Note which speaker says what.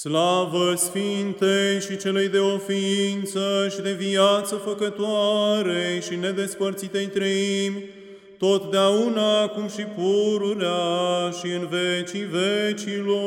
Speaker 1: Slavă Sfintei și celei de ofință și de viață făcătoare și nedespărțitei treimi, totdeauna, acum și pururea și în vecii vecilor.